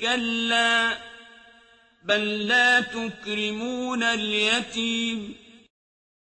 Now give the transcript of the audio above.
كَلَّا بَل لَّا تُكْرِمُونَ الْيَتِيمَ